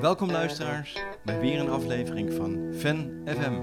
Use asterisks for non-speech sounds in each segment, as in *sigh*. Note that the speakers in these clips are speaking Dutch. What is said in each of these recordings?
Welkom luisteraars bij weer een aflevering van Fan FM.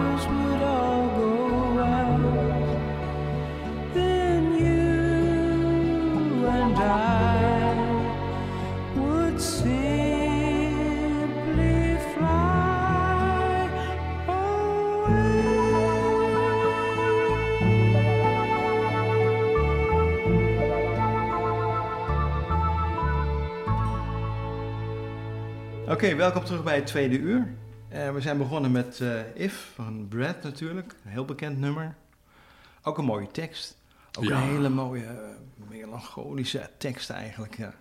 Oké, welkom terug bij het tweede uur. Eh, we zijn begonnen met eh, If van Brad natuurlijk, een heel bekend nummer. Ook een mooie tekst. Ook Ja. een hele mooie, eh, melancholische tekst eigenlijk. Ja.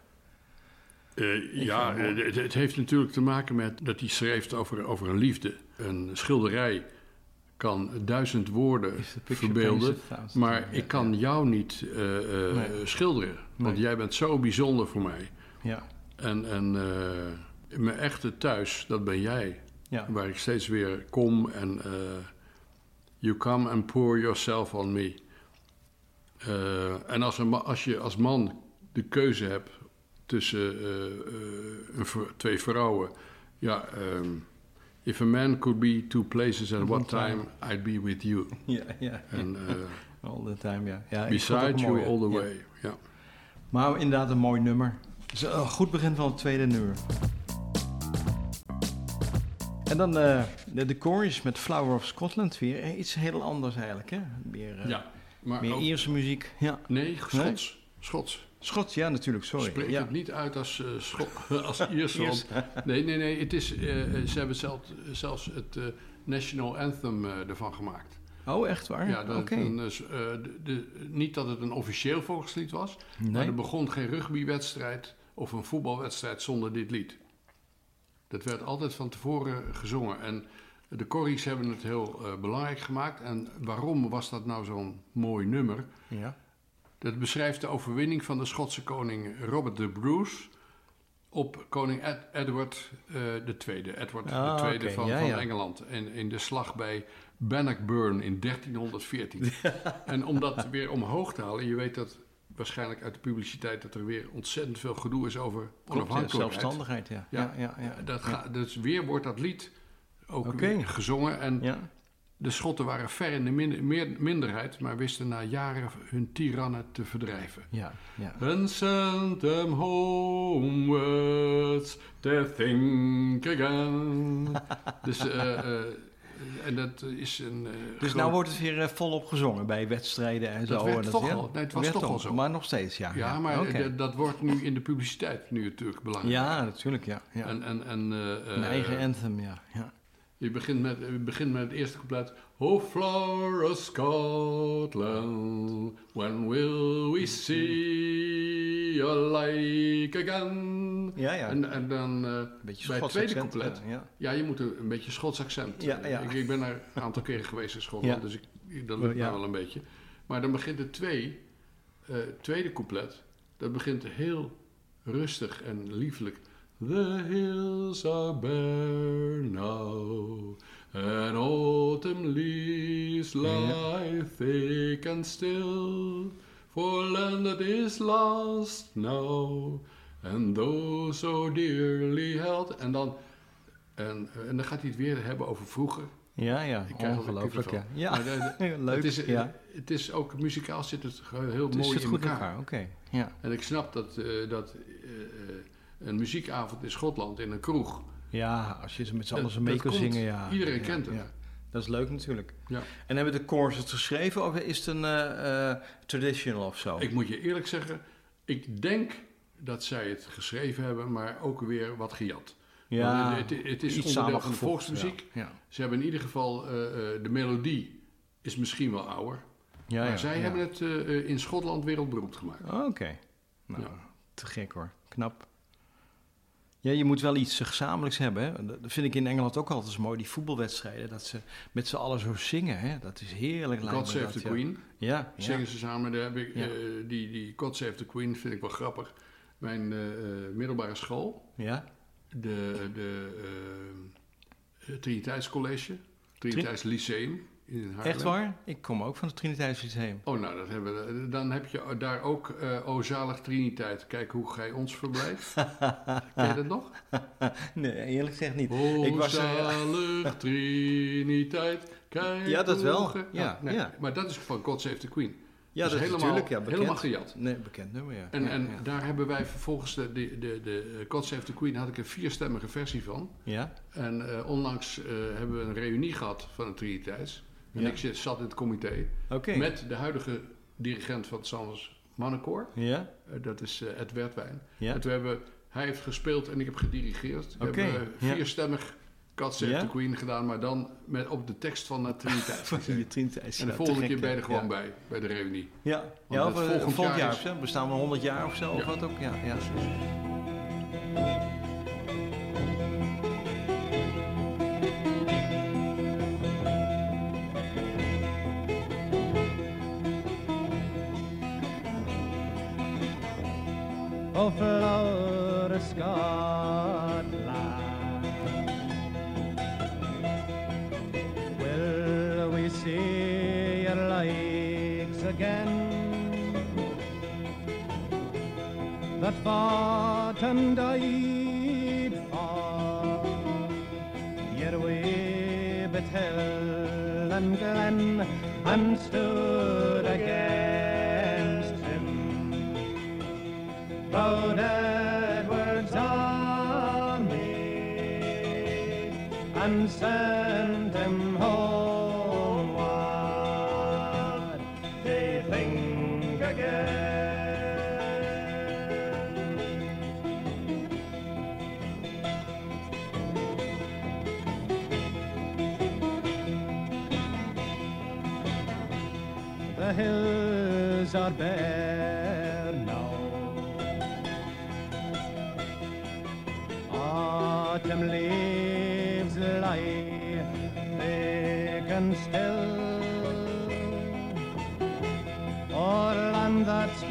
Ja, het heeft natuurlijk te maken met dat hij schreef over, over een liefde. Een schilderij kan duizend woorden verbeelden, maar ik kan jou niet Nee. schilderen. Want Nee. jij bent zo bijzonder voor mij. Ja, En, en mijn echte thuis, dat ben jij. ja. Waar ik steeds weer kom en eh, you come and pour yourself on me. Eh, en als, een, als je als man de keuze hebt tussen eh, twee vrouwen, ja, ehm, if a man could be two places at One time. I'd be with you. *laughs* ja, ja. En *laughs* All the time, ja. ja beside you mooi, all the ja. way. Ja. Maar inderdaad een mooi nummer. Dus een goed begin van het tweede nummer. En dan eh, de, de chorus met Flower of Scotland weer. Eh, Iets heel anders eigenlijk, hè? Meer, eh, ja, maar meer ook- Ierse muziek. Ja. nee, Schots. Schots. Schots, ja, natuurlijk, sorry. Spreek ja. het niet uit als, Scho- *laughs* *laughs* als Iers. Nee, nee, nee. Het is, ze hebben zelf, zelfs het National Anthem ervan gemaakt. Oh, echt waar? Ja, dat, een, de, de- niet dat het een officieel volkslied was, maar Nee. er begon geen rugbywedstrijd of een voetbalwedstrijd zonder dit lied. Dat werd altijd van tevoren gezongen. En de Corries hebben het heel eh, belangrijk gemaakt. En waarom was dat nou zo'n mooi nummer? Ja. Dat beschrijft de overwinning van de Schotse koning Robert de Bruce op koning Ed- Edward eh de tweede, Edward Ah, tweede oké, van, ja, van ja. Engeland. En in de slag bij Bannockburn in *laughs* 1314. en om dat weer omhoog te halen, je weet dat waarschijnlijk uit de publiciteit dat er weer ontzettend veel gedoe is over Klopt, ja, onafhankelijkheid. zelfstandigheid, ja. Ja. Ja, ja, ja. Dat ga- dus weer wordt dat lied ook weer gezongen. En de Schotten waren ver in de min- meer- minderheid, maar wisten na jaren hun tirannen te verdrijven. Ja, ja. And send them homewards to think again. *laughs* dus eh, eh, en dat is een... eh, Dus groot- nou wordt het weer eh, volop gezongen bij wedstrijden en Dat zo. werd en toch ja, al. Nee, het was werd toch al zo. Maar nog steeds, ja. Ja, maar Oké. dat- dat wordt nu in de publiciteit nu natuurlijk belangrijk. Ja, natuurlijk, ja. ja. En, en, en, eh, Een eigen eh, anthem, ja. ja. Je begint met, je begint met het eerste couplet. Oh, Flora, Scotland, when will we see your like again? Ja, ja. En, en dan eh, beetje bij het tweede accent, couplet, ja, ja. ja, je moet een, een beetje Schots accent. Ja, ja. Ik, ik ben er een aantal keren geweest in Schotland, dus ik, ik- dat lukt mij wel een beetje. Maar dan begint het twee, eh, tweede couplet, dat begint heel rustig en liefelijk. The hills are bare now, and autumn leaves lie thick and still, for land that is lost now, and those so dearly held. En dan, en, en dan gaat hij het weer hebben over vroeger. Ja, ja, Ik krijg ongelooflijk, ja. kippenvel. Ja, Maar de- *laughs* de- leuk, Het is, ja. het is ook muzikaal zit het heel Het mooi zit in goed in elkaar. elkaar, oké. Ja. En ik snap dat, eh, dat eh, eh, een muziekavond in Schotland in een kroeg. ja, als je ze met z'n allen mee kan zingen, ja. Iedereen Ja, kent het. ja. Dat is leuk natuurlijk. Ja. En hebben de chorus het geschreven of is het een eh, eh, traditional of zo? Ik moet je eerlijk zeggen, ik denk dat zij het geschreven hebben, maar ook weer wat gejat. ja, het, het is iets onderdeel van de volksmuziek. Ja, ja. Ze hebben in ieder geval eh, de melodie is misschien wel ouder, ja, maar zij hebben het in Schotland wereldberoemd gemaakt. Oh, Oké. Nou, Ja. te gek hoor. Knap. Ja, je moet wel iets gezamenlijks hebben. Hè? Dat vind ik in Engeland ook altijd zo mooi, die voetbalwedstrijden. Dat ze met z'n allen zo zingen. Hè? Dat is heerlijk. God Save dat, the ja. Queen. Ja, ja. zingen ze samen. Daar heb ik, Ja. eh, die, die God Save the Queen vind ik wel grappig. Mijn eh, eh, middelbare school, ja. de, de eh, Triniteitscollege, Triniteits Lyceum in Haarlem. Echt waar? Ik kom ook van het Lyceum. Oh, nou, dat hebben we, dan heb je daar ook eh O zalig Triniteit. Kijk hoe gij ons verblijft. *laughs* Ken je dat nog? *laughs* Nee, eerlijk gezegd niet. O ik was er, zalig *laughs* Triniteit. Kijk Ja, dat wel. gij- Ja, nee, ja. Maar dat is van God Save the Queen. ja, Dus dat is helemaal- natuurlijk ja, bekend. helemaal gejat. Nee, bekend nummer, ja. En, ja, en ja. daar hebben wij vervolgens de, de, de, de God Save the Queen had ik een vierstemmige versie van. Ja? En eh, onlangs eh, hebben we een reunie gehad van het Triniteits. En Ja. ik zat in het comité met de huidige dirigent van het Sanders Mannenkoor. Ja? Eh, dat is eh, Ed Wertwijn. Ja? En toen hebben, hij heeft gespeeld en ik heb gedirigeerd. We hebben ja. vierstemmig God Save the Queen gedaan, maar dan met, op de tekst van je Triniteits. *laughs* en de volgende keer ben je er gewoon ja. bij, bij de reunie. Ja, ja of, eh, volgend volgend jaar jaar is- of zo. Bestaan we 100 jaar of zo, of wat ook? Ja, ja. Again? That fought and died for Yet we bit hill and glen and stood against him proud Edward's army and sent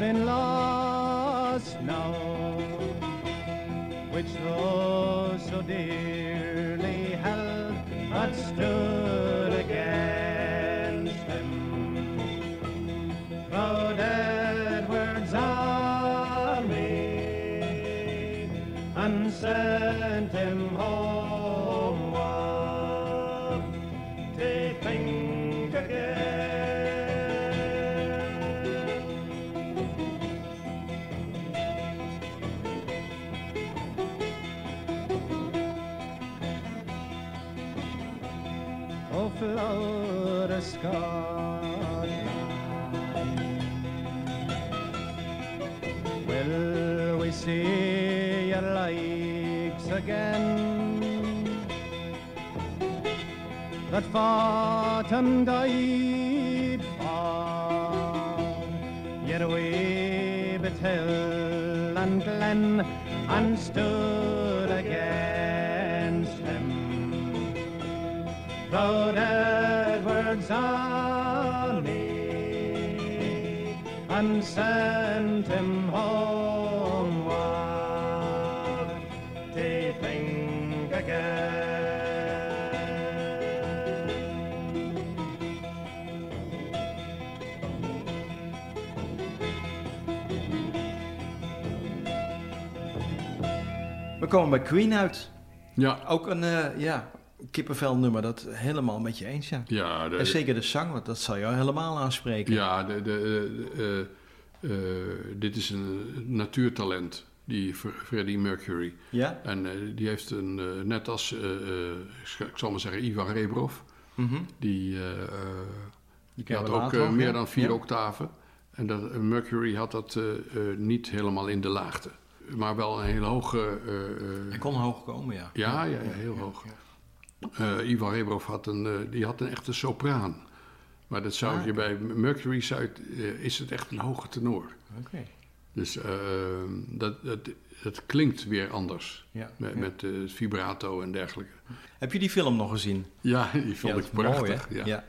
been lost now, which those so dearly held had stood against him. Proud Edward's army and again? That fought and died for Yet we bet hill and glen and stood against him Proud Edward's army and sent him komen bij Queen uit. Ja, Ook een eh, ja, kippenvel nummer, dat helemaal met je eens, ja. ja, de, En zeker de zang, want dat zal jou helemaal aanspreken. ja de, de, eh, eh, dit is een natuurtalent, die Fr- Freddie Mercury. Ja? En die heeft een, net als, ik zal maar zeggen, Ivan Rebrov, Mhm. die, Die die had ook later meer ja. dan vier Ja. octaven. En dat, Mercury had dat niet helemaal in de laagte. Maar wel een hele hoge... eh, eh, Hij kon hoog komen, ja. ja, ja, ja, heel hoog. Eh, Ivan Rebrov had een, die had een echte sopraan. Maar dat zou Ah, je bij Mercury eh, is het echt een hoge tenor. Oké. Dus eh, dat, dat, dat klinkt weer anders. Ja. Met, ja. met vibrato en dergelijke. Heb je die film nog gezien? Ja, die vond ja, ik mooi, prachtig. ja.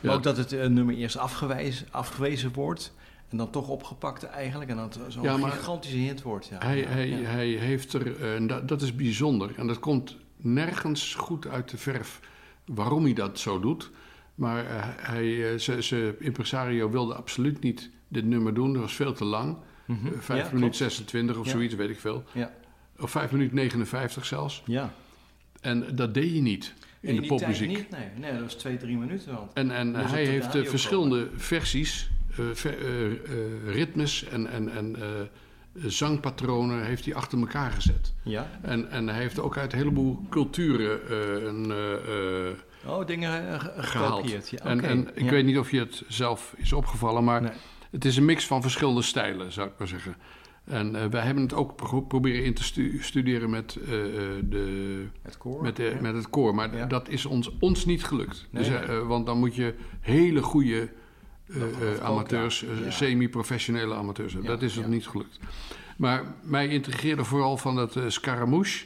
Maar ook dat het nummer eerst afgewezen, afgewezen wordt en dan toch opgepakt eigenlijk en dat zo'n Ja, gigantische hit wordt. Ja. Hij, hij, ja. hij heeft er, eh, en dat, dat is bijzonder, en dat komt nergens goed uit de verf waarom hij dat zo doet. Maar eh, hij, eh, ze- ze impresario wilde absoluut niet dit nummer doen, dat was veel te lang. Mhm. Ja, Vijf minuten 26 of Ja. zoiets, weet ik veel. Ja. Of vijf minuten 59 zelfs. Ja. En dat deed je niet in In de popmuziek. niet, nee. Nee, dat was twee, drie minuten. Want En, en hij heeft verschillende versies, eh, eh, eh, ritmes en, en, en zangpatronen heeft hij achter elkaar gezet. ja. En, en hij heeft ook uit een heleboel culturen eh, een, Oh, dingen eh, ge- gehaald. en, en ik Ja. weet niet of je het zelf is opgevallen, maar Nee. het is een mix van verschillende stijlen, zou ik maar zeggen. En wij hebben het ook pro- proberen in te stu- studeren met, de, Het koor. met, de, ja. met het koor, maar dat is ons, ons niet gelukt. Nee, dus, nee. want dan moet je hele goede amateurs, ja. eh, Ja. semi-professionele amateurs dat is ja. niet gelukt. Maar mij intrigeerde vooral van dat eh, Scaramouche.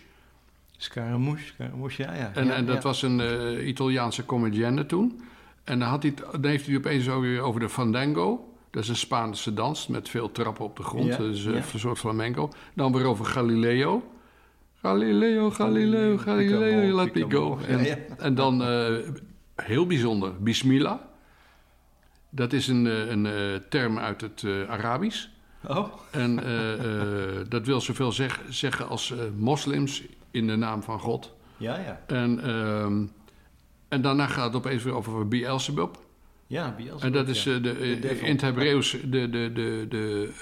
Scaramouche, Scaramouche, ja, ja. En, en dat was een eh, Italiaanse comedienne toen. En dan, had hij, het- dan heeft hij het opeens ook weer over de fandango. Dat is een Spaanse dans met veel trappen op de grond. Ja, dus eh, ja. een soort flamenco. Dan weer over Galileo. Galileo, Galileo, Galileo, let me go. En, ja. en dan, eh, heel bijzonder, Bismillah. Dat is een, eh, een eh, term uit het eh, Arabisch. Oh, En dat wil zoveel zeg, zeggen als moslims in de naam van God. ja, ja. En, ehm, en daarna gaat het opeens weer over Beelzebub. Ja, Beelzebub, En dat is ja. de, De in het Hebreeuws de, de, de, de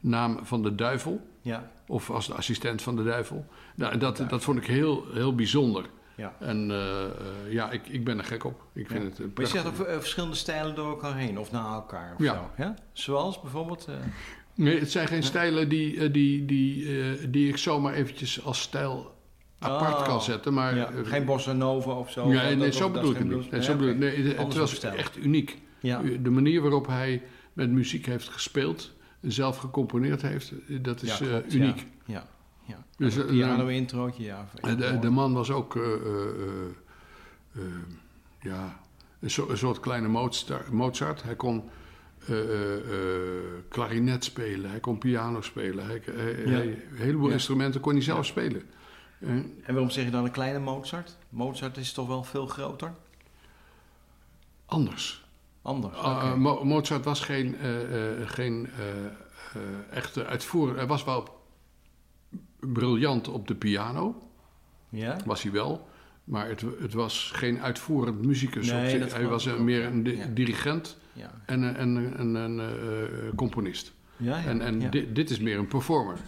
naam van de duivel. Ja, Of als de assistent van de duivel. Nou, en dat, dat vond ik heel, heel bijzonder. Ja. En eh, eh, ja, ik, ik ben er gek op. Ik vind Ja. het Maar je zegt eh, verschillende stijlen door elkaar heen, of na elkaar, of Ja. zo. Ja? Zoals bijvoorbeeld... Nee, het zijn geen stijlen die, die, die, die ik zomaar eventjes als stijl apart Oh, kan zetten. Maar, ja, geen bossa nova of zo? Nee, nee, zo bedoel ik het niet. Nee, zo bedoel nee, het Anders was echt uniek. Ja, De manier waarop hij met muziek heeft gespeeld, zelf gecomponeerd heeft, dat is klopt, uniek. Ja, ja. Dus, eh, piano introotje, ja. De, de man was ook eh, eh, ja, een, so- een soort kleine Mozart. Mozart. Hij kon klarinet spelen, hij kon piano spelen. Hij, hij- Ja. hij- een heleboel Ja. instrumenten kon hij zelf Ja. spelen. En waarom zeg je dan een kleine Mozart? Mozart is toch wel veel groter? anders. Anders, Ah, Mo- Mozart was geen, geen echte uitvoerder. Hij was wel briljant op de piano, ja? was hij wel. Maar het, het was geen uitvoerend muzikus. Nee, hij was een- meer een Ja. dirigent Ja, en een, en, een- en een eh, componist. ja, ja. En, en dit, is meer een performer.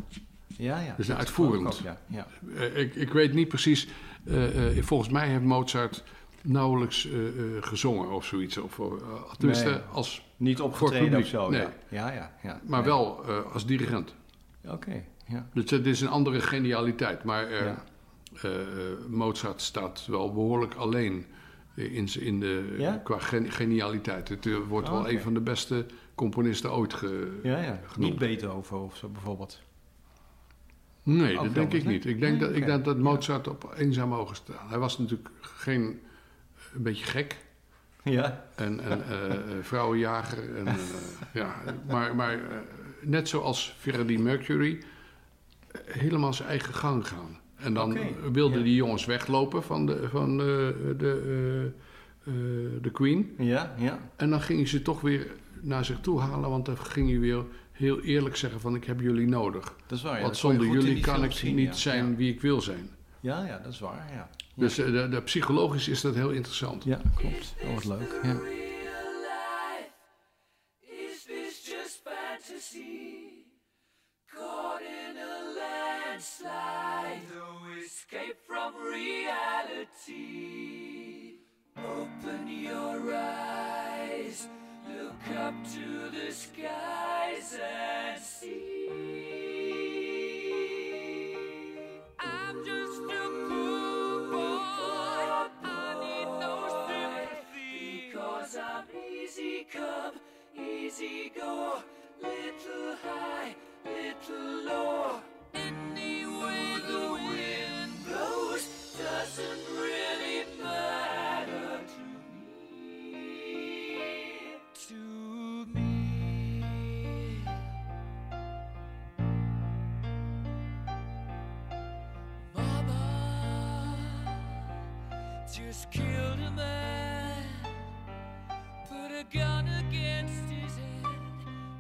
ja, ja. dus dat uitvoerend. ook, Ja. Eh, ik, ik weet niet precies. eh, volgens mij heeft Mozart nauwelijks gezongen of zoiets. Of, tenminste, Nee. als, Niet opgetreden of zo. nee. Ja, ja, ja. ja. maar wel als dirigent. Oké, ja. Dus het is een andere genialiteit. Maar eh, Ja. eh, eh, Mozart staat wel behoorlijk alleen in, in de, Ja? qua gen- genialiteit. Het wordt wel Oké. een van de beste componisten ooit ge, Ja, ja. genoemd. Niet Beethoven of zo bijvoorbeeld. Nee, dat denk ik niet. Ik denk, Nee, dat, ik denk dat Mozart op zou mogen staan. Hij was natuurlijk geen, een beetje gek. Ja. En, en vrouwenjager. En, ja, maar maar eh, net zoals Freddie Mercury, helemaal zijn eigen gang gaan. En dan wilden ja. die jongens weglopen van de, van de, de, eh, eh, de Queen. Ja, ja. En dan ging hij ze toch weer naar zich toe halen, want dan ging hij weer heel eerlijk zeggen van ik heb jullie nodig. Dat is waar. Ja. want je zonder jullie kan ik zien, niet ja. zijn Ja. wie ik wil zijn. Ja, ja, dat is waar, ja. Dus eh, de, de, psychologisch is dat heel interessant. Ja, klopt. Dat wordt leuk, ja. real life? Is this just fantasy? Landslide, no escape from reality. Open your eyes, look up to the skies and see. Just killed a man, put a gun against his head,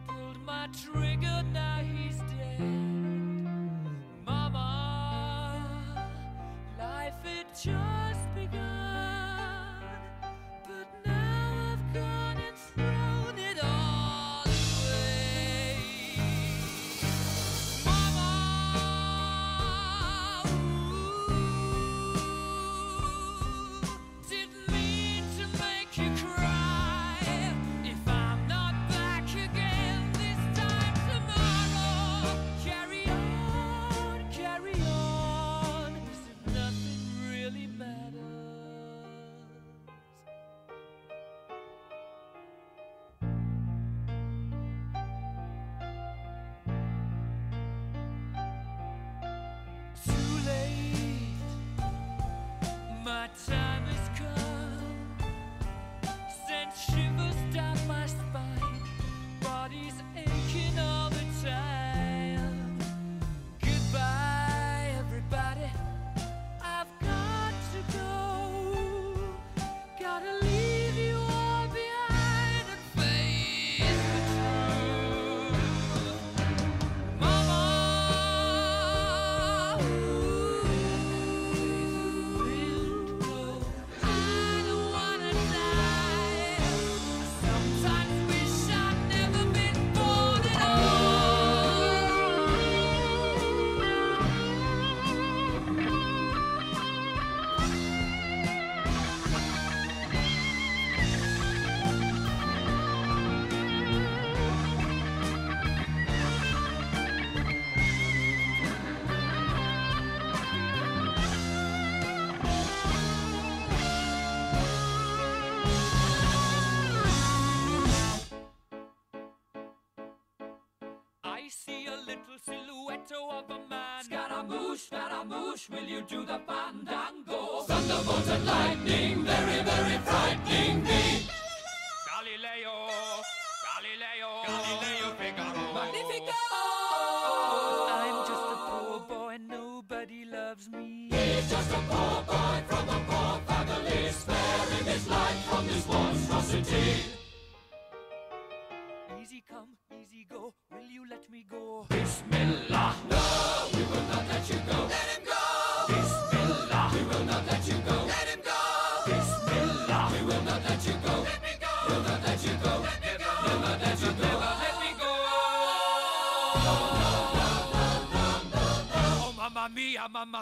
pulled my trigger, now he's dead. Mama, life had just Scaramouche, will you do the fandango?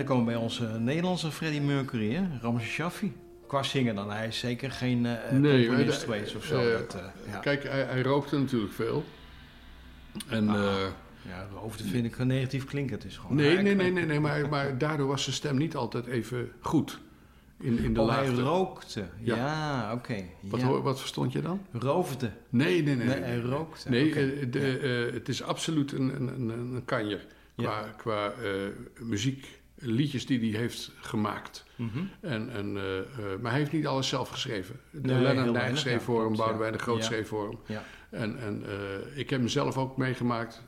dan komen we bij onze Nederlandse Freddie Mercury, hè? Ramses Shaffi. Qua zingen dan, hij is zeker geen eh Nee, componist geweest of zo. eh, dat, eh, ja. Kijk, hij, hij rookte natuurlijk veel. En, Ah. ja, hoofden vind ik negatief klinken. Het is gewoon nee, nee, nee, nee, nee maar, maar daardoor was zijn stem niet altijd even goed. In, in de Oh, hij rookte. Ja, Ja. oké. Wat, ja. hoor- wat verstond je dan? Roofde. Nee, nee, nee. Nee, hij rookte. Nee, de, het is absoluut een, een, een, een kanjer. Qua, qua muziek, liedjes die hij heeft gemaakt. Mhm. En, en, eh, eh, maar hij heeft niet alles zelf geschreven. De Nee, Lennon schreef ja, voor hem, Boudewijn de Groot Ja. schreef voor hem. Ja. En, en eh, ik heb hem zelf ook meegemaakt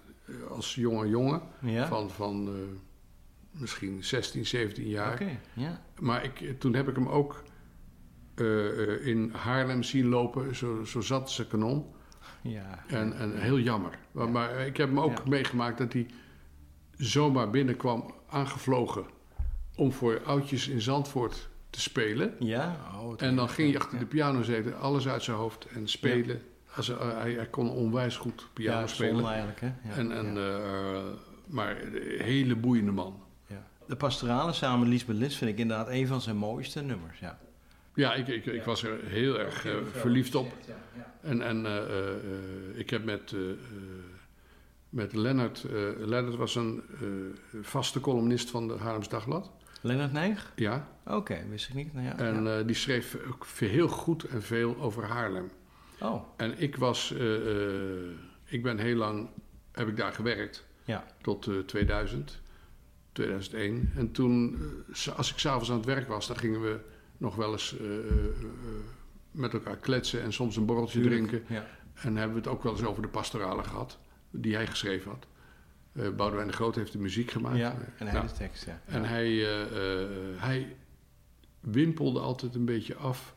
als jonge jongen. Van, van misschien 16, 17 jaar. Maar ik, toen heb ik hem ook in Haarlem zien lopen. Zo, zo zat zijn kanon. Ja. En, en heel jammer. Maar, maar ik heb hem ook meegemaakt dat hij zomaar binnenkwam aangevlogen. Om voor oudjes in Zandvoort te spelen. Ja? Oh, En dan ging hij achter Ja. de piano zitten, alles uit zijn hoofd en spelen. Als, hij, hij, hij kon onwijs goed piano ja, spelen. eigenlijk, hè? Ja, en, en, eh, maar een hele boeiende man. ja. De pastorale samen met Lisbeth List vind ik inderdaad een van zijn mooiste nummers. Ja. Ja, ik, ik, ik was er heel erg eh, verliefd op. En, en eh, eh, eh, ik heb met, eh, eh, met Lennart... eh, Lennart was een eh, vaste columnist van de Haarlems Dagblad. Lennart Nijg? Ja. Oké, wist ik niet. Nou, ja, En ja. eh, die schreef ook heel goed en veel over Haarlem. oh, En ik was... ik ben heel lang... Heb ik daar gewerkt. ja. Tot eh, 2000. 2001. En toen... als ik s'avonds aan het werk was... Dan gingen we nog wel eens... met elkaar kletsen en soms een borreltje Tuurlijk, drinken. Ja. En hebben we het ook wel eens over de pastorale gehad, die hij geschreven had. Eh Boudewijn de Groot heeft de muziek gemaakt. ja, en hij nou, de tekst, ja. en hij, eh, eh, hij wimpelde altijd een beetje af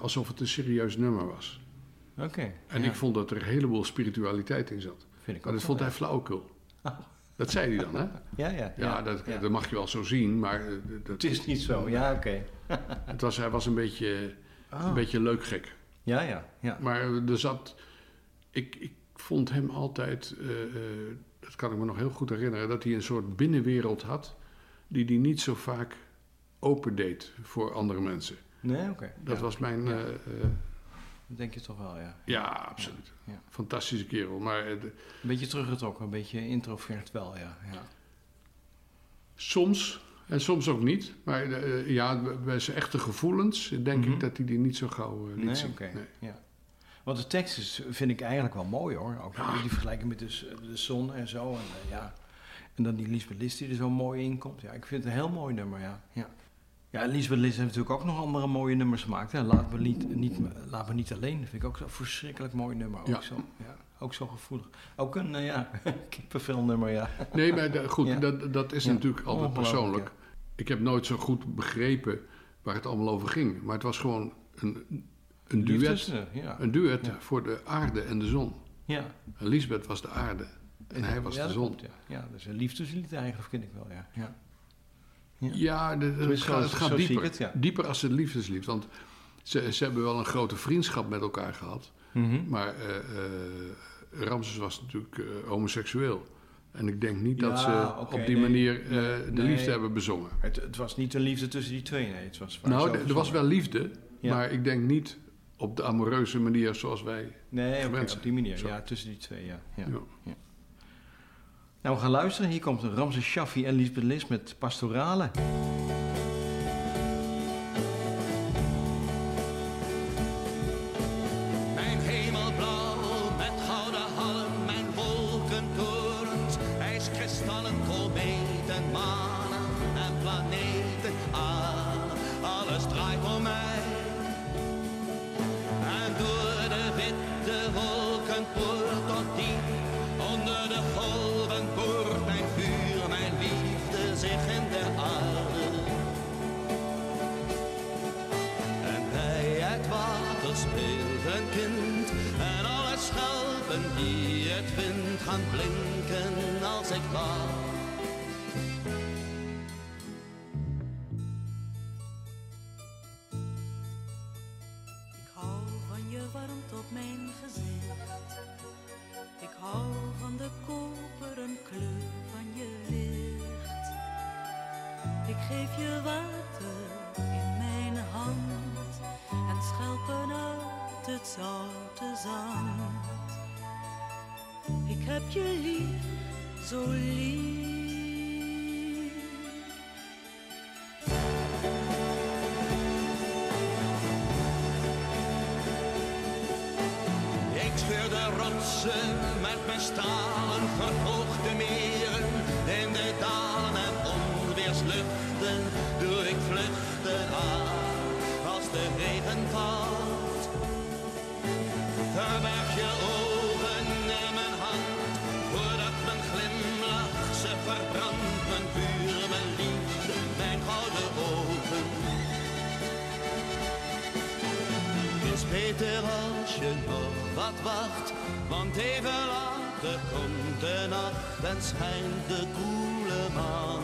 alsof het een serieus nummer was. Oké. En ja. ik vond dat er een heleboel spiritualiteit in zat. Vind ik Maar ook dat vond wel, hij flauwekul. Oh. Dat zei hij dan, hè? *laughs* Ja, ja. Ja, Ja, dat, ja. dat mag je wel zo zien, maar dat, Het is niet zo, ja, oké. *laughs* het was, hij was een beetje, Oh. een beetje leuk gek. Ja, ja, ja. Maar er zat. Ik, ik vond hem altijd. eh, eh, dat kan ik me nog heel goed herinneren. Dat hij een soort binnenwereld had. die hij niet zo vaak opendeed voor andere mensen. Nee, oké. Dat ja. was mijn. Ja. eh, Dat denk je toch wel, ja. ja, absoluut. Ja. Fantastische kerel. Maar Een beetje teruggetrokken, een beetje introvert wel, ja. ja. soms. En soms ook niet. Maar ja, bij zijn echte gevoelens. denk Mhm. ik dat hij die niet zo gauw liet Nee, zien. oké. Nee. Ja. Want de tekst is, vind ik eigenlijk wel mooi hoor. Ook Ja. die vergelijking met de, de zon en zo. En, eh, ja. en dan die Lisbeth List die er zo mooi in komt. Ja, ik vind het een heel mooi nummer, ja. Ja, ja Lisbeth List heeft natuurlijk ook nog andere mooie nummers gemaakt. Hè. Laat, me niet, niet, laat me niet alleen. Dat vind ik ook zo'n verschrikkelijk mooi nummer. Ook Ja. zo. Ja. ook zo gevoelig. Ook een, uh, ja, *laughs* kippenvelnummer, ja. Nee, maar de- goed, Ja. dat, dat is natuurlijk altijd persoonlijk. Ik heb nooit zo goed begrepen waar het allemaal over ging. Maar het was gewoon een, een duet, ja. een duet Ja. voor de aarde en de zon. ja. En Lisbeth was de aarde en hij was de zon. klopt, ja. ja, dat is een liefdeslied eigenlijk, vind ik wel, ja. ja. Ja, de- het gaat, het gaat dieper. het. Dieper als het liefdeslied. Want ze, ze hebben wel een grote vriendschap met elkaar gehad. Mhm. Maar eh, eh, Ramses was natuurlijk eh, homoseksueel. En ik denk niet dat ze op die nee. manier Nee, de nee. liefde hebben bezongen. Het, het was niet een liefde tussen die twee, nee. Het was Nou, er was wel liefde, Ja. maar ik denk niet op de amoureuze manier zoals wij. Nee, op die manier. Zo. Ja, tussen die twee, ja. ja. Ja. Nou, we gaan luisteren. Hier komt Ramses Shaffi en Lisbeth Lis met Pastorale. Ik geef je water in mijn hand en schelpen uit het zoute zand. Ik heb je lief, zo lief. Scheur de rotsen met mijn stalen verhoogde meren In de dalen en doe ik vluchten aan Als de regen valt. Verberg je ogen in mijn hand Voordat mijn glimlach ze verbrandt. Mijn vuur, mijn liefde, mijn gouden ogen. Is beter als je nog wat wacht, want even later komt de nacht en schijnt de koele maan.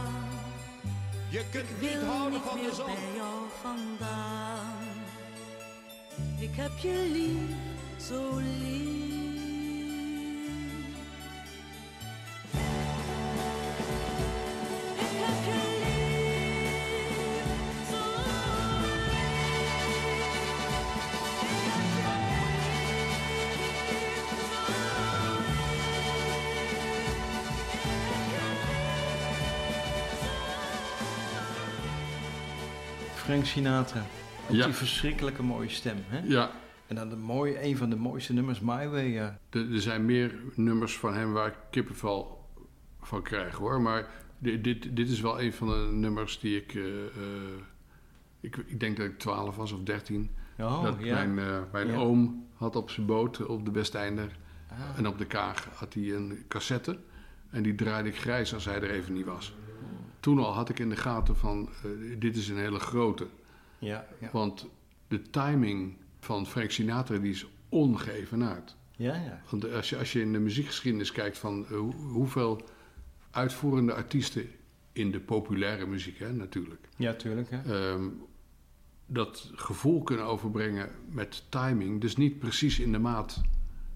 Je kunt niet houden van de zon. bij jou vandaan. Ik heb je lief, zo lief. Frank Sinatra. Ook Ja. die verschrikkelijke mooie stem. Hè? Ja, En dan de mooie, een van de mooiste nummers, My Way. Ja. er er zijn meer nummers van hem waar ik kippenvel van krijg hoor. Maar dit, dit, dit is wel een van de nummers die ik, eh, eh, ik... Ik denk dat ik 12 was of 13. Oh, dat ja. mijn, eh, mijn Ja. oom had op zijn boot op de Westeinder Ah. en op de Kaag had hij een cassette. En die draaide ik grijs als hij er even niet was. Toen al had ik in de gaten van, eh, dit is een hele grote. Ja, ja. Want de timing van Frank Sinatra die is ongeëvenaard. ja, ja. Want als je, als je in de muziekgeschiedenis kijkt van eh, hoe- hoeveel uitvoerende artiesten in de populaire muziek, hè, natuurlijk, Ja, tuurlijk. Hè? ehm, dat gevoel kunnen overbrengen met timing, dus niet precies in de maat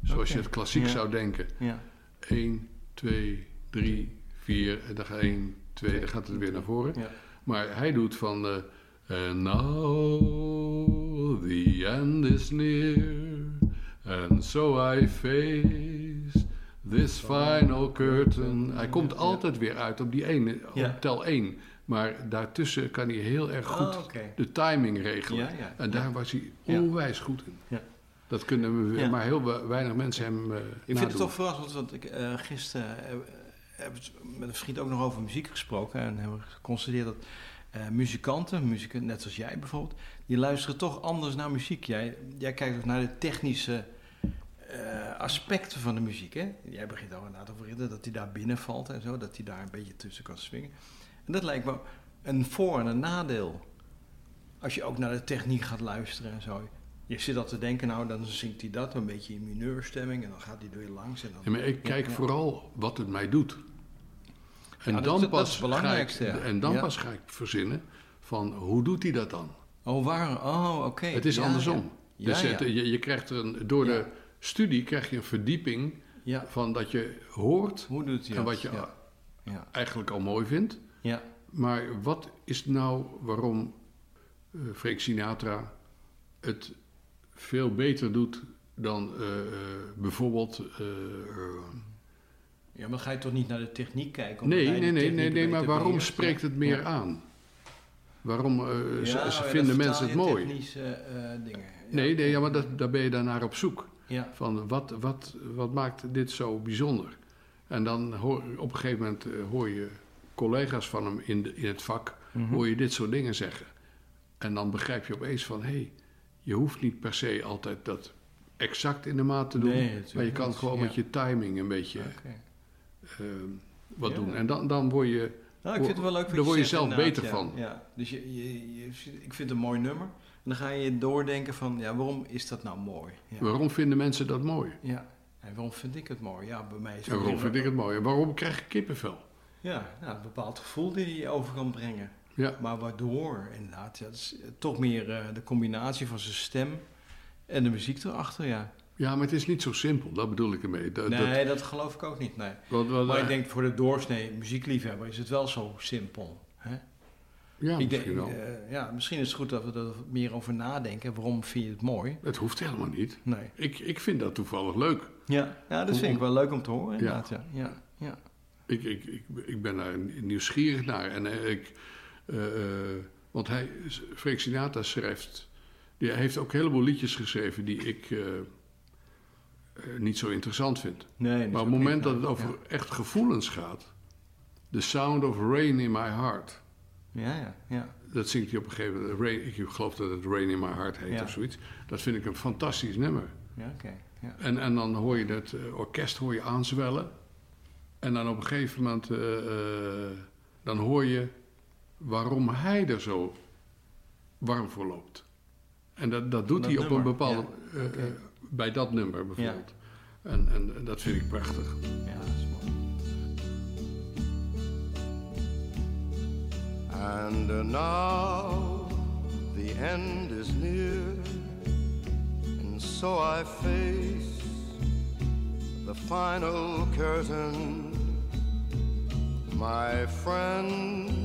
zoals je het klassiek Ja. zou denken. Ja. 1, 2, 3, 4 en dan gaat 1, 2, dan gaat het weer naar voren. Ja. Maar hij doet van. eh And now the end is near, and so I face this final curtain. Hij komt altijd weer uit op die ene, op tel 1. Maar daartussen kan hij heel erg goed Oh, oké. de timing regelen. En daar was hij onwijs goed in. Ja. Dat kunnen we, Ja. maar heel we- weinig mensen hem eh Ik vind het toch verrassend, want ik eh gisteren eh, heb ik met een vriend ook nog over muziek gesproken en hebben we geconstateerd dat eh, muzikanten, muzikanten, net zoals jij bijvoorbeeld, die luisteren toch anders naar muziek. Jij, jij kijkt ook naar de technische eh, aspecten van de muziek. Hè? Jij begint al inderdaad over dat hij daar binnen valt en zo, dat hij daar een beetje tussen kan swingen. En dat lijkt me een voor- en een nadeel. Als je ook naar de techniek gaat luisteren en zo. Je zit al te denken, nou dan zingt hij dat een beetje in mineurstemming en dan gaat hij door je langs. En dan, Ja, maar ik kijk ja. vooral wat het mij doet. En Ja, dat dan dat pas belangrijkste, ga ik. En dan pas ga ik verzinnen van hoe doet hij dat dan? Oh, waar? Oh, oké. het is andersom. Dus het- je, je krijgt er een, door de studie krijg je een verdieping van dat je hoort Hoe doet hij en dat? wat je eigenlijk al mooi vindt. ja. Maar wat is nou waarom eh Frank Sinatra het veel beter doet dan eh, eh, bijvoorbeeld. eh, Ja, maar ga je toch niet naar de techniek kijken? om nee, nee, nee, nee, nee, maar waarom beheersen? spreekt het meer Ja. aan? Waarom ze, Ja, ze ja, vinden mensen het mooi? technische dingen. Ja. Nee, nee ja, maar dat, daar ben je dan naar op zoek. Ja. Van wat, wat, wat maakt dit zo bijzonder? En dan hoor, op een gegeven moment hoor je collega's van hem in, de, in het vak, Mhm. hoor je dit soort dingen zeggen. En dan begrijp je opeens van, hé, hey, je hoeft niet per se altijd dat exact in de maat te doen. Nee, maar je kan gewoon ja. met je timing een beetje Oké. eh, wat Ja. doen. En dan, dan word je, Nou, ik vind het wel leuk Daar word je zelf beter ja. van. Ja. Dus je, je, je, ik vind het een mooi nummer. En dan ga je doordenken van, ja, waarom is dat nou mooi? Ja. waarom vinden mensen dat mooi? ja. En waarom vind ik het mooi? Ja, bij mij is En waarom vind ik het mooi? En waarom krijg ik kippenvel? Ja, nou, een bepaald gevoel die je over kan brengen. Ja, Maar waardoor, inderdaad, ja, is eh, toch meer eh, de combinatie van zijn stem en de muziek erachter, ja. ja, maar het is niet zo simpel, dat bedoel ik ermee. Dat, nee, dat, geloof ik ook niet, nee. wat, wat, Maar ik denk voor de doorsnee muziekliefhebber is het wel zo simpel. Hè? ja, ik denk, misschien wel. eh, ja, misschien is het goed dat we er meer over nadenken. Waarom vind je het mooi? Het hoeft helemaal niet. Nee. Ik, ik vind dat toevallig leuk. Ja, ja dat vind ik wel leuk om te horen, inderdaad. Ja. Ja, ja. Ik, ik, ik, ik ben daar nieuwsgierig naar. En eh, ik, eh, eh, want hij, Frank Sinatra schrijft... Die, hij heeft ook een heleboel liedjes geschreven die ik eh, eh, niet zo interessant vind. Nee, Maar op het moment dat het over echt gevoelens gaat... The sound of rain in my heart... Ja, ja, ja. Dat zingt hij op een gegeven moment. Rain, ik geloof dat het Rain in My Heart heet Ja. of zoiets. Dat vind ik een fantastisch nummer. Ja, oké. Ja. En, en dan hoor je eh, orkest hoor je aanzwellen. En dan op een gegeven moment eh, eh, dan hoor je waarom hij er zo warm voor loopt. En dat, dat doet Dat hij op een bepaalde... ja. eh, eh, bij dat nummer bijvoorbeeld. En, en dat vind ik prachtig. ja, dat is mooi. And uh, now the end is near, and so I face the final curtain. My friend,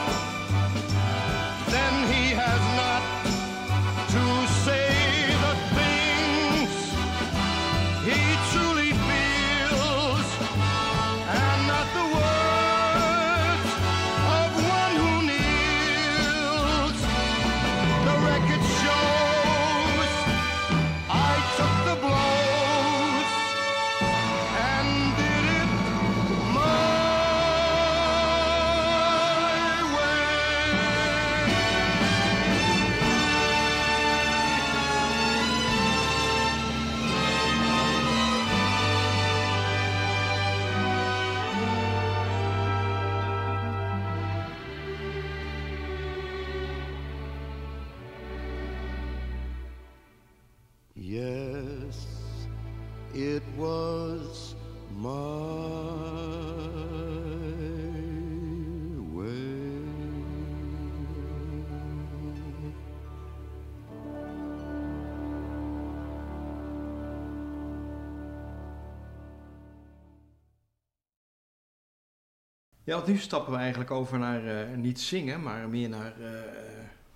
Ja, want nu stappen we eigenlijk over naar eh, niet zingen, maar meer naar eh,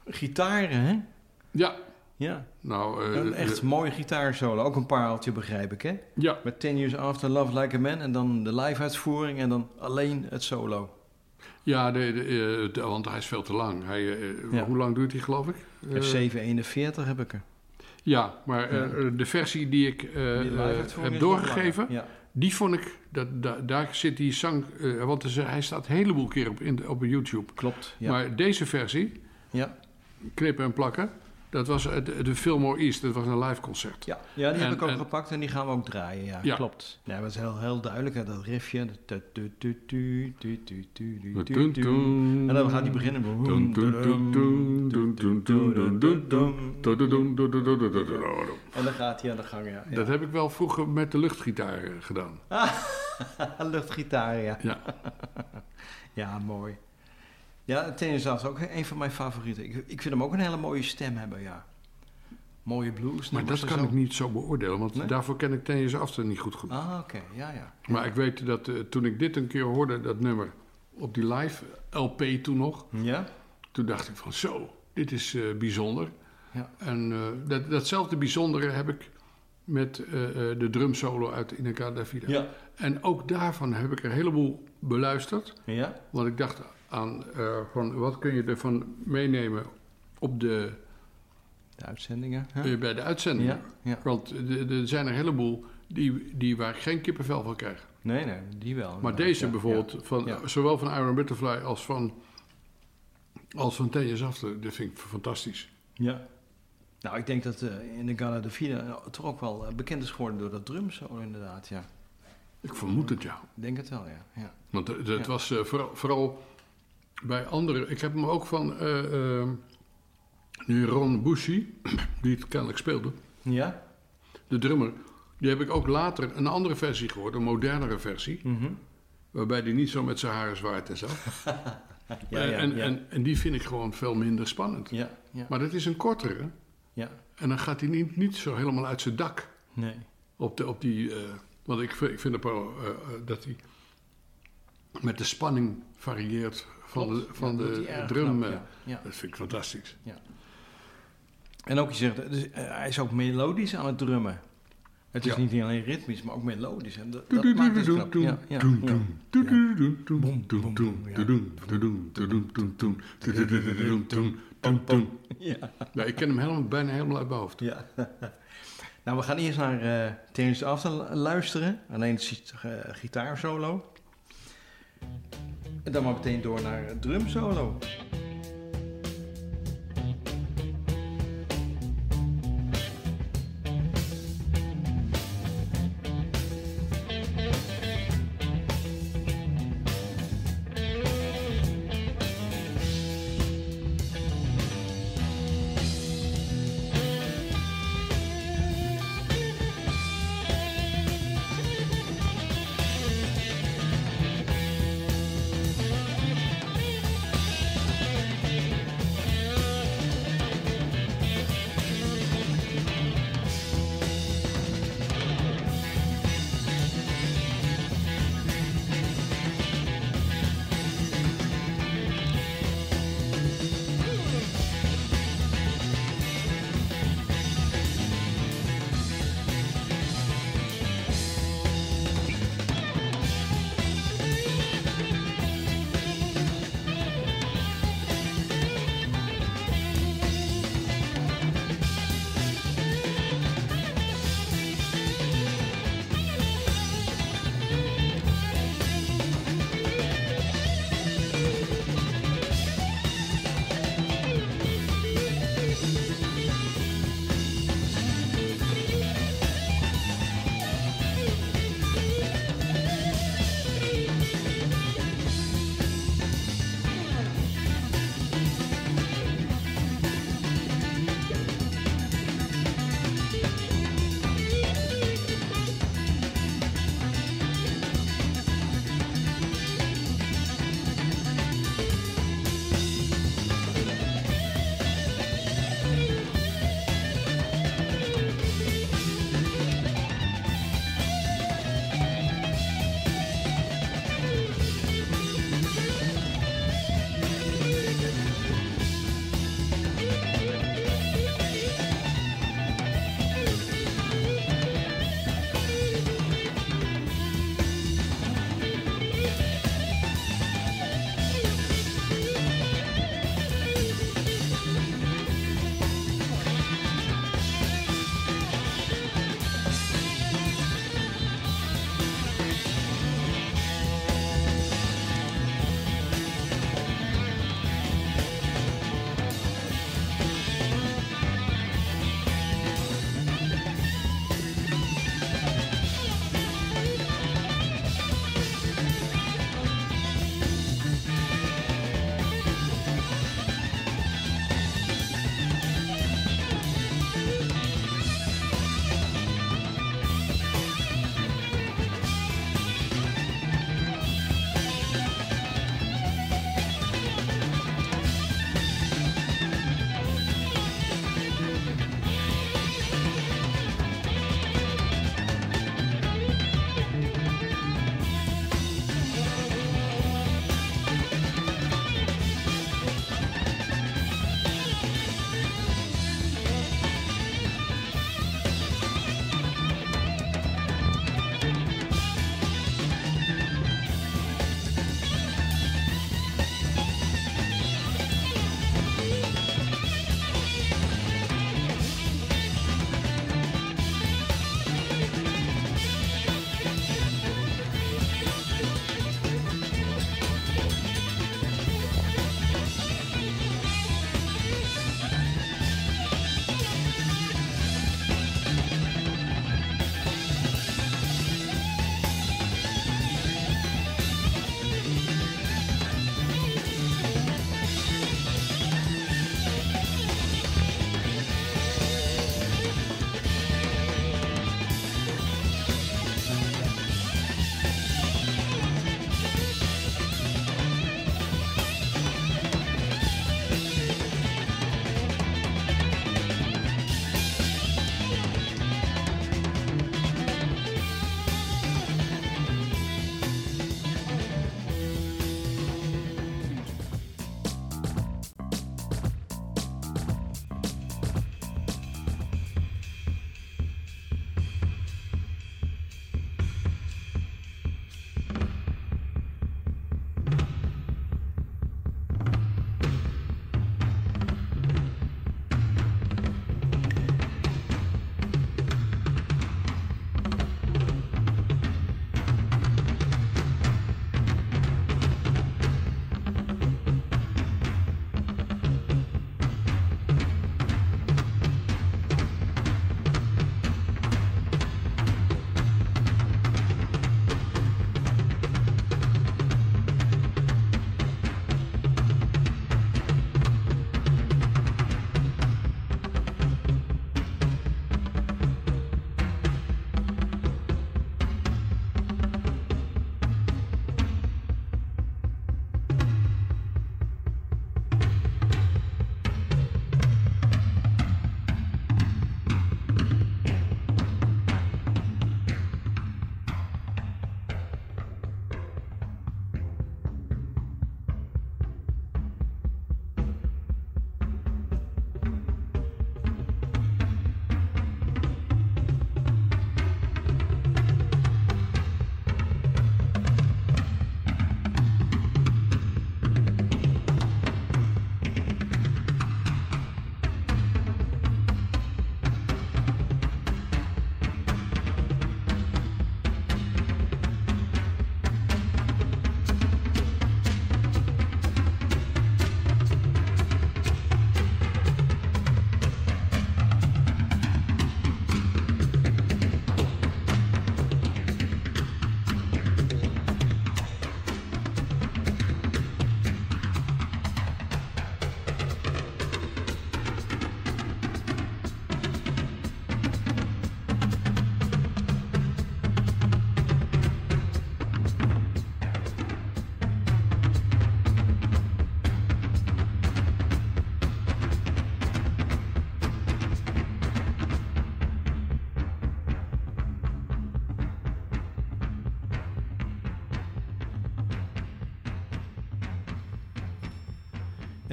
gitaren, hè? Ja, Ja, nou... eh, een echt mooi gitaarsolo. Ook een pareltje, begrijp ik, hè? Ja, Met 10 Years After Love Like a Man en dan de live-uitvoering en dan alleen het solo. ja de, de, de- want hij is veel te lang. Hij, Ja. Hoe lang duurt hij, geloof ik? Ja, Eh, 741 heb ik er. ja, maar Ja. de versie die ik Die heb doorgegeven. Ja. Die vond ik... Dat, da- daar zit die zang... eh, want is- hij staat een heleboel keer op, in, op YouTube. Klopt, ja. Maar deze versie, ja. knippen en plakken... Dat was eh, de Fillmore East, dat was een live concert. Ja, ja die heb ik ook gepakt en die gaan we ook draaien. Ja, klopt. Ja, dat is heel, heel duidelijk, dat riffje. En dan gaat hij beginnen. En dan gaat hij aan de gang, ja. Dat heb ik wel vroeger met de luchtgitaar eh, gedaan. *laughs* luchtgitaar, ja. Ja, *laughs* mooi. Ja, Tennis is ook een van mijn favorieten. Ik, ik vind hem ook een hele mooie stem hebben, ja. Mooie blues. Maar dat kan ik niet zo beoordelen, want Nee? daarvoor ken ik Tennis After niet goed goed. Ah, oké, ja, ja. Maar ik weet dat eh, toen ik dit een keer hoorde, dat nummer, op die live LP toen nog, Ja? toen dacht ik van zo, dit is eh, bijzonder. Ja. En eh, dat, datzelfde bijzondere heb ik met eh, de drumsolo uit Inca da Vida. Ja. En ook daarvan heb ik er een heleboel beluisterd. Ja? Want ik dacht aan eh, van wat kun je ervan meenemen op de, De uitzendingen. hè? eh, bij de uitzending. Ja, ja. Want er- zijn er een heleboel die, die waar ik geen kippenvel van krijg. Nee, nee, die wel. Maar inderdaad, deze ja, bijvoorbeeld, Van, zowel van Iron Butterfly als van, als van Tennis After, dat vind ik fantastisch. Ja. Nou, ik denk dat eh, in de Gala de Vida toch ook wel bekend is geworden door dat drumsolo inderdaad, ja. Ik vermoed het, ja. Ik denk het wel, ja. ja. Want het was vooral, vooral bij anderen. Ik heb hem ook van eh eh, nu Ron Bushi, *clears throat* die het kennelijk speelde, Ja? de drummer. Die heb ik ook later een andere versie gehoord, een modernere versie. Mhm. Waarbij die niet zo met zijn haren zwaait en zo. *laughs* Ja, en, ja, en, ja. En, en die vind ik gewoon veel minder spannend. Ja, ja, Maar dat is een kortere. ja. En dan gaat hij niet, niet zo helemaal uit zijn dak. Nee. Op, de, op die, eh, want ik, vind- ik vind het wel, eh, eh, dat hij met de spanning varieert van Klopt. de, van Ja, de drum. knap, eh, ja. Dat vind ik fantastisch. En ook je zegt, dus, hij is ook melodisch aan het drummen. Het is niet alleen ritmisch, maar ook melodisch. En dat, dat maakt het knap. Ja, ja, ja. Ja. Ja, ik ken hem helemaal, bijna helemaal uit mijn hoofd. Ja. nou, we gaan eerst naar eh Terence After luisteren. Alleen het gitaarsolo. En dan maar meteen door naar het drumsolo.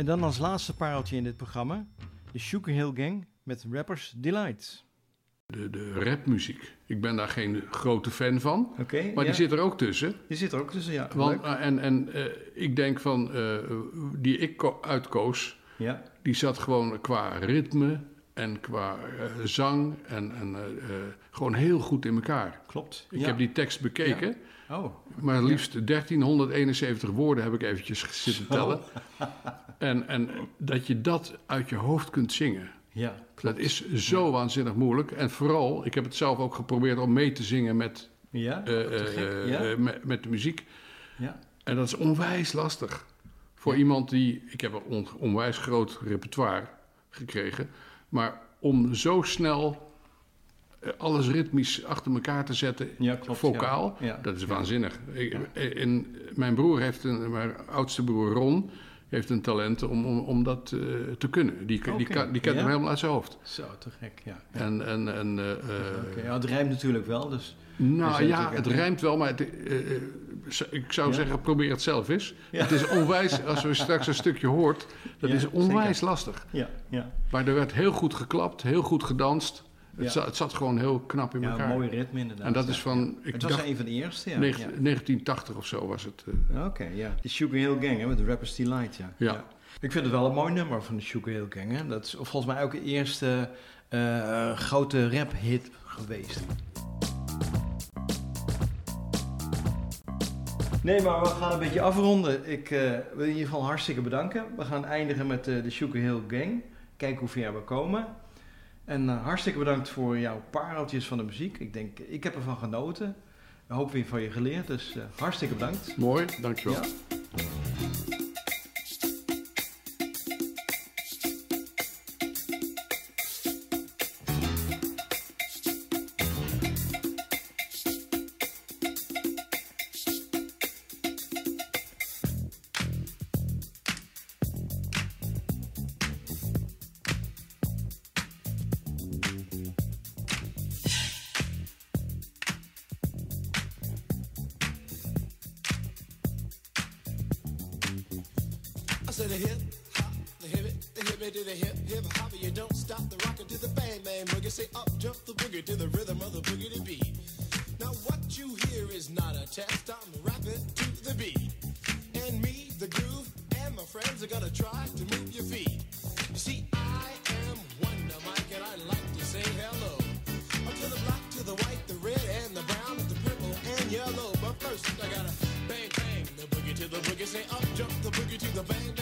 En dan als laatste pareltje in dit programma, de Sugar Hill Gang met Rappers Delight. De, de rapmuziek. Ik ben daar geen grote fan van. Oké, Maar ja. die zit er ook tussen. Die zit er ook tussen, ja. Want, eh, en en eh, ik denk van, eh, die ik ko- uitkoos, Ja, die zat gewoon qua ritme en qua zang en, en gewoon heel goed in elkaar. klopt. Ik ja. heb die tekst bekeken, Oh, maar liefst 1371 woorden heb ik eventjes zitten Zo. tellen. *laughs* En, en dat je dat uit je hoofd kunt zingen, ja, dat is zo waanzinnig moeilijk. En vooral, ik heb het zelf ook geprobeerd om mee te zingen met, Ja, eh, eh, ja? eh, met, met de muziek. ja. En dat is onwijs lastig. Voor iemand die. Ik heb een on- onwijs groot repertoire gekregen. Maar om zo snel alles ritmisch achter elkaar te zetten, Ja, klopt, vocaal, ja. Ja. dat is waanzinnig. Ik- En mijn broer heeft een, mijn oudste broer Ron, heeft een talent om, om, om dat eh, te kunnen. Die, die, Oké, kan, die kent ja. hem helemaal uit zijn hoofd. Zo, te gek, ja. En, en, en, eh, eh, Oké, ja, het rijmt natuurlijk wel, dus... nou ja, het rijmt wel, maar het, ik zou Ja. zeggen, probeer het zelf eens. Ja. Het is onwijs, *laughs* als we straks een stukje hoort, dat Ja, is onwijs zeker. lastig. Ja, ja. Maar er werd heel goed geklapt, heel goed gedanst. Het, Ja. zat, het zat gewoon heel knap in ja elkaar. een mooi ritme inderdaad. en dat ja. is van, ik Het was dacht, een van de eerste, ja. negen- ja. 1980 of zo was het. eh. Oké, ja. De Sugar Hill Gang, hè, met de Rappers Delight, ja. Ja. Ik vind het wel een mooi nummer van de Sugar Hill Gang, hè. Dat is volgens mij ook de eerste eh, grote rap-hit geweest. Nee, maar we gaan een beetje afronden. Ik eh, wil je in ieder geval hartstikke bedanken. We gaan eindigen met de Sugar Hill Gang. Kijken hoe ver we komen. En eh, hartstikke bedankt voor jouw pareltjes van de muziek. Ik denk, ik heb ervan genoten. Ik hoop weer van je geleerd. Dus eh, hartstikke bedankt. Mooi, dankjewel. Ja. Said a hip hop, the hip it, the hip it to the hip hip hop. You don't stop the rockin' to the bang bang boogie. Say up jump the boogie to the rhythm of the boogie to beat. Now what you hear is not a test. I'm rapping to the beat, and me, the groove, and my friends are gonna try to move your feet. You see, I am Wonder Mike, and I like to say hello Up to the black, to the white, the red, and the brown, and the purple and yellow. But first, I gotta bang bang the boogie to the boogie. Say up jump the boogie to the bang bang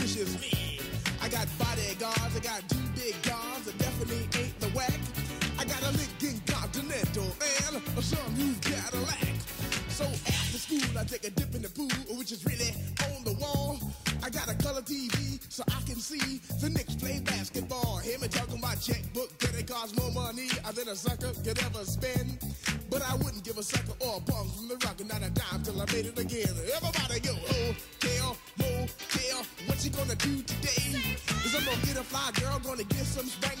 New Cadillac. So after school, I take a dip in the pool, which is really on the wall. I got a color TV so I can see the Knicks play basketball. Him and talking about checkbook, that it costs more money than a sucker could ever spend. But I wouldn't give a sucker or a bum from the rock, and not a dime till I made it again. Everybody go, hotel, motel, what you gonna do today? Cause I'm gonna get a fly girl, gonna get some spank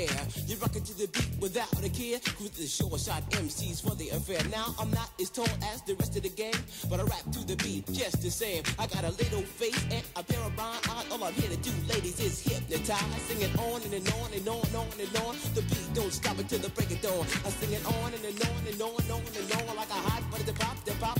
air. You rock it to the beat without a care. Cruise the short shot MCs for the affair. Now I'm not as tall as the rest of the gang, but I rap to the beat just the same. I got a little face and a pair of rhyme eyes. All I'm here to do, ladies, is hypnotize. Sing it on and, and on and on and on and on. The beat don't stop until the break of dawn. I sing it on and, and on and on and on and on like a hot butter. The pop, the pop,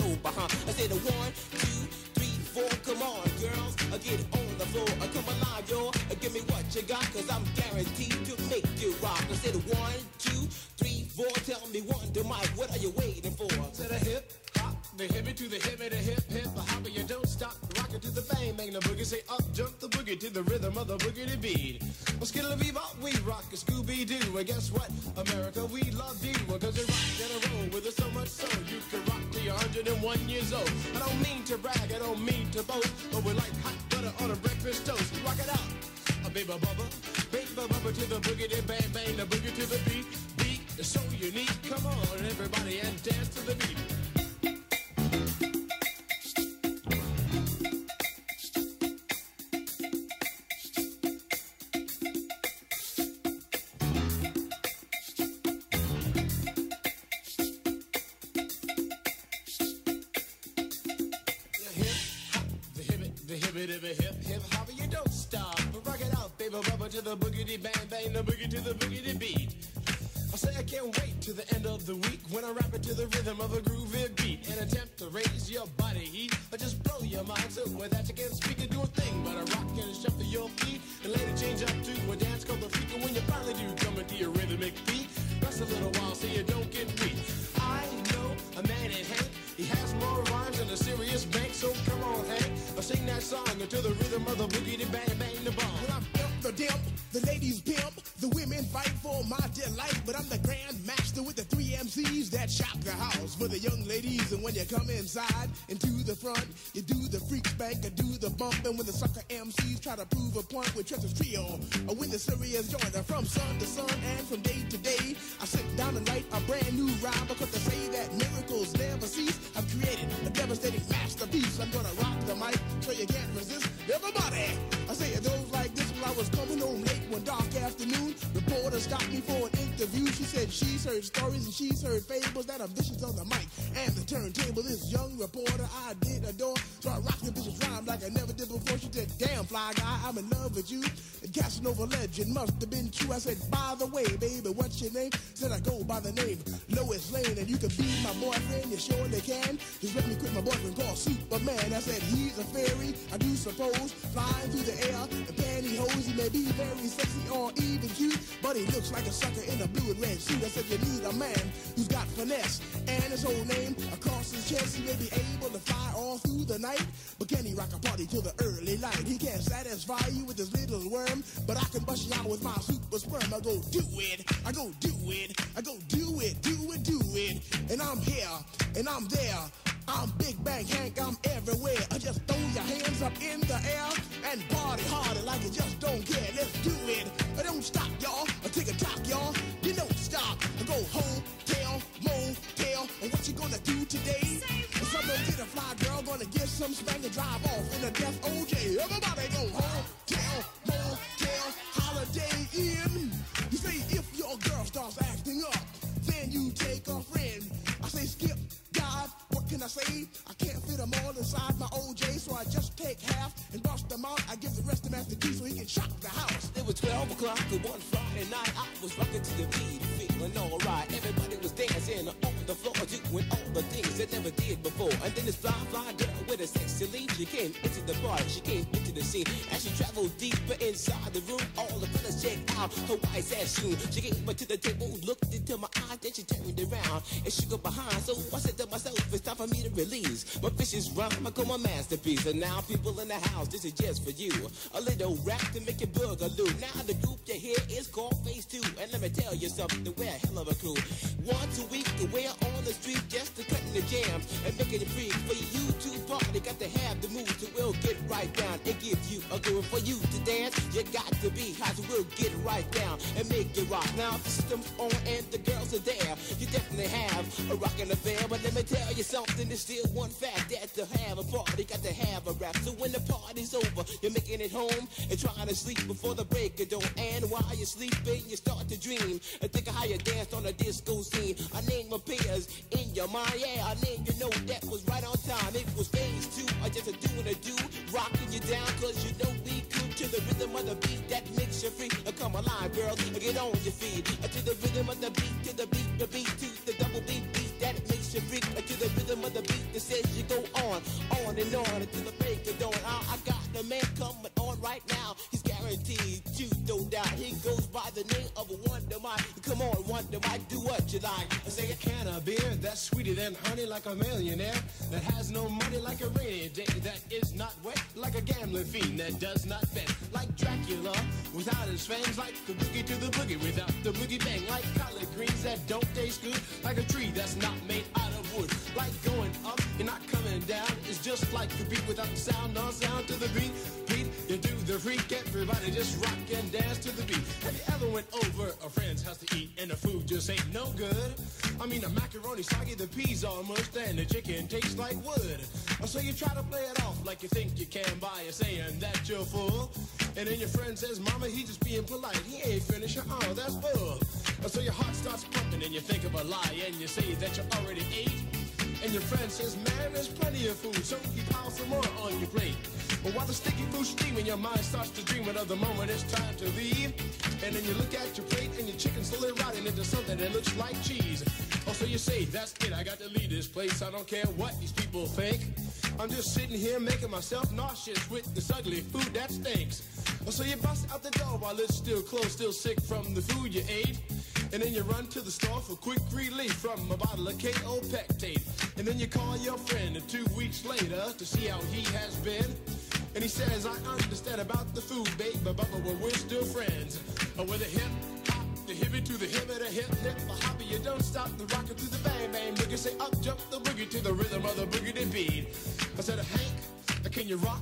behind. I say the one, two, three, four. Come on, girls, uh, get on the floor. Uh, come alive, yo. Uh, give me what you got, cause I'm guaranteed to make you rock. I said one, two, three, four. Tell me one, to Mike, what are you waiting for? To the hip, hop, the hippie to the hippie, the hip, hip, the hopper, you don't stop. Rock it to the bang, bang the boogie, say up, jump the boogie to the rhythm of the boogie to beat. Well, skittle bebop, we rock a Scooby Doo. And guess what? America, we love you. Because you rock in a roll with us so much so you can 101 years old. I don't mean to brag, I don't mean to boast, but we're like hot butter on a breakfast toast. Rock it out, a baby bubba, baby bubba to the boogie, then bang bang the boogie to the beat. Beat is so unique. Come on, everybody, and dance to the beat. The boogity bang bang, the boogie to the boogity beat. I say I can't wait to the end of the week when I rap it to the rhythm of a groovy beat. And attempt to raise your body heat or just blow your mind so with that. You can't speak and do a thing but a rock and shuffle your feet. And later change up to a dance called the freak. And when you finally do come into your rhythmic beat. Rest a little while so you don't get weak. I know a man in Hank, he has more rhymes than a serious bank, so come on Hank, I sing that song to the rhythm of the boogie bang bang the bomb. When I'm imp the dimp, the ladies pimp, the women fight for my delight, but I'm the grand master with the three MCs that shop the house for the young ladies. And when you come inside and to the front, you do the freak spank, and do the bump. And when the sucker MCs try to prove a point with Trevor's trio, or when the serious joint from sun to sun and from day to day, I sit down and write a brand new rhyme because stopped me for an interview. She said she's heard stories and she's heard fables that are vicious on the mic and the turntable. This young reporter I did adore, so I rocked the vicious rhyme like I never did "Damn fly guy, I'm in love with you." Casanova legend must have been true. I said, "By the way, baby, what's your name?" Said I go by the name Lois Lane, and you can be my boyfriend. You surely can. Just let me quit my boyfriend called Superman. I said he's a fairy, I do suppose, flying through the air in pantyhose. He may be very sexy or even cute, but he looks like a sucker in a blue and red suit. I said you need a man who's got finesse and his whole name across his chest. He may be able to fly all through the night, but can he rock a party till the early light? He can't satisfy you with his little worm, but I can bust you out with my super sperm. I go do it, I go do it, I go do it, do it, do it, and I'm here and I'm there. I'm Big Bang Hank, I'm everywhere. I just throw your hands up in the air and party harder like you just don't care. Let's do it. I don't stop, y'all. I take a talk, y'all. You don't stop. I go motel. And what you gonna do today? Some gonna get a fly girl, gonna get some spank and drive off in a death OJ. Everybody go hotel, motel, holiday inn. You say if your girl starts acting up, then you take a friend. I say skip, dive, what can I say? I can't fit them all inside my OJ, so I just take half and bust them out. I give the rest to Master G so he can shock the house. It was 12 o'clock on one Friday night. I was rocking to the beat, feeling alright. Everybody the floor doing all the things that never did before. And then this fly, fly girl lead, she came into the bar, she came into the scene. As she traveled deeper inside the room, all the fellas checked out her white ass shoe. She came up to the table, looked into my eyes, then she turned around and she go behind. So I said to myself, it's time for me to release my vicious rhyme. I call my masterpiece. And now people in the house, this is just for you. A little rap to make you boogaloo. Now the group you hear is called Phase 2. And let me tell you something, we're a hell of a crew. Once a week, we're on the street just to cutting the jams and making it free for you to party. They got to have the mood, so we'll get right down and give you a groove for you to dance. You got to be hot, so we'll get right down and make it rock. Now the system's on and the girls are there. You definitely have a rockin' affair, but let me tell you something. There's still one fact that to have a party, got to have a rap. So when the party's over, you're making it home and trying to sleep before the break of dawn. And while you're sleeping, you start to dream and think of how you danced on a disco scene. A name appears in your mind, yeah. A name you know that was right on time. It was two, or just a doing a do, rocking you down, cause you know we could to the rhythm of the beat that makes you free. Uh, Come alive, girl, and get on your feet. Uh, To the rhythm of the beat, to the beat, the beat, to the double beat, beat that makes you freak. Uh, To the rhythm of the beat that says you go on, on and on until the break of dawn. I, I got the man coming on right now. He's guaranteed to no doubt. He goes by the name Wonder Mike, do what you like. I say a can of beer that's sweeter than honey like a millionaire that has no money like a rainy day that is not wet like a gambling fiend that does not bet like Dracula without his fangs like the boogie to the boogie without the boogie bang like collard greens that don't taste good like a tree that's not made out of wood like going up and not coming down it's just like the beat without the sound no sound to the beat you do the freak. Everybody just rock and dance to the beat. Have you ever went over a friend's house to eat and the food just ain't no good? I mean the macaroni soggy the peas mushed and the chicken tastes like wood. So you try to play it off like you think you can by saying that you're full. And then your friend says mama he just being polite. He ain't finished. Oh that's bull. So your heart starts pumping and you think of a lie and you say that you already ate. And your friend says, man, there's plenty of food, so you pile some more on your plate. But while the sticky food's steaming, your mind starts to dream of the moment it's time to leave. And then you look at your plate and your chicken's slowly rotting into something that looks like cheese. Oh, so you say, that's it, I got to leave this place. I don't care what these people think. I'm just sitting here making myself nauseous with this ugly food that stinks. Oh, so you bust out the door while it's still closed, still sick from the food you ate. And then you run to the store for quick relief from a bottle of KO Pectate. And then you call your friend two weeks later to see how he has been. And he says, I understand about the food, babe, but Bubba, well, we're still friends. Uh, with a hip the hippie to the hip of the hip hip, the hopper, you don't stop the rocket to the bang bang boogie. Say up jump the boogie to the rhythm of the boogie to beat. I said, Hank, can you rock?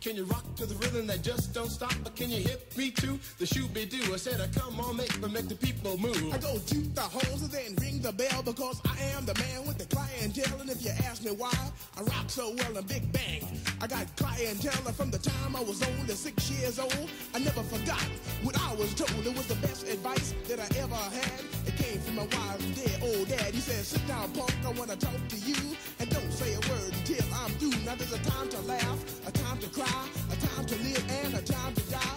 Can you rock to the rhythm that just don't stop? Or can you hit me to the shoe be do? I said, uh, come on, make, make the people move. I go toot the hose and then ring the bell because I am the man with the clientele. And if you ask me why I rock so well in Big Bang, I got clientele from the time I was only six years old. I never forgot what I was told. It was the best advice that I ever had. It came from my wife's dead old dad. He said, sit down, punk, I want to talk to you. And don't say a word until I'm through. Now there's a time to laugh, a time to cry, a time to live and a time to die,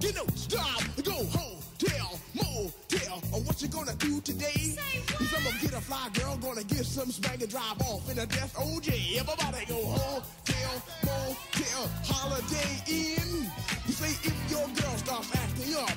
Get no stop, go home, tell, motel, or what you gonna do today? Say what? Cause I'm gonna get a fly girl, gonna get some spank and drive off in a death OJ. Everybody go home, tell, motel, holiday in. You say if your girl starts acting up,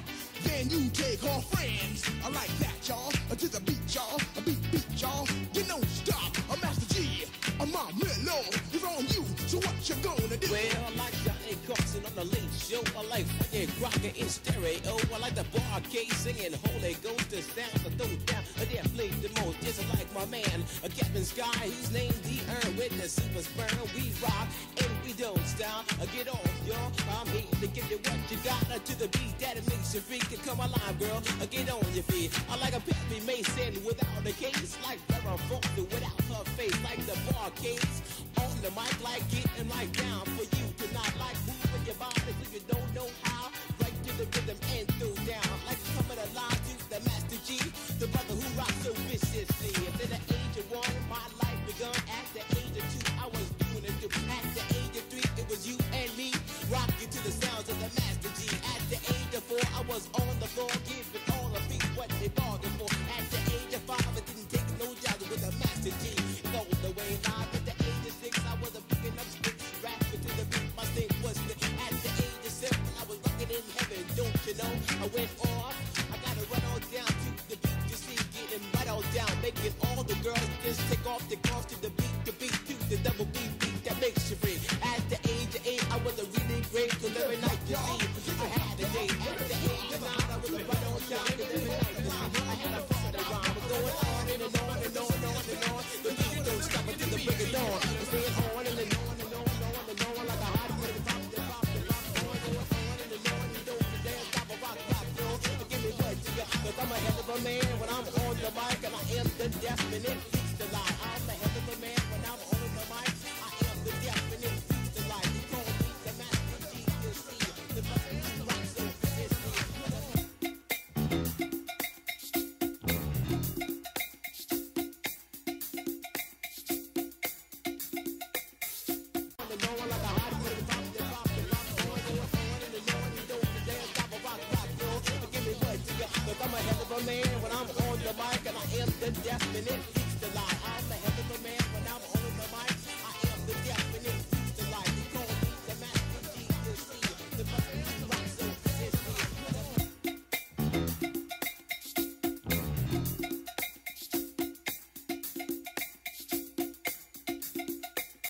then you take her friends. I like that, y'all. Uh, To the beat, y'all. A beat, beat, y'all. You don't stop. A Master G. A Mom Mellow. It's on you. So what you gonna do? Well, I like your Johnny Carson on the late yo, I like fucking rockin' in stereo. I like the bar barcade singing Holy Ghost is down, so throw down. I definitely the most, just like my man, a Captain Sky, whose name the earn with the super sperm. We rock and we don't stop. I get off, y'all. I'm here to give you what you got uh, to the beat that it makes you freak. Come alive, girl, I get on your feet. I like a Pappy Mason without a case, like Vera Fulton without her face, like the bar barcades on the mic, like getting right down for you.